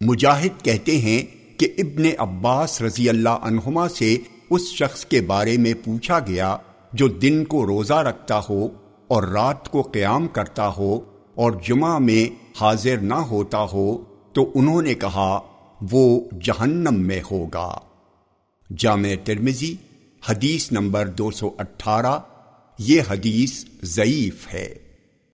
مجاہد کہتے ہیں کہ ابن عباس رضی اللہ عنہما سے اس شخص کے بارے میں پوچھا گیا جو دن کو روزہ رکھتا ہو اور رات کو قیام کرتا ہو اور جمعہ میں حاضر نہ ہوتا ہو، تو انہوں نے کہا، وہ جہنم میں ہوگا۔ جامع ترمزی حدیث نمبر دو سو اٹھارہ، یہ حدیث ضعیف ہے۔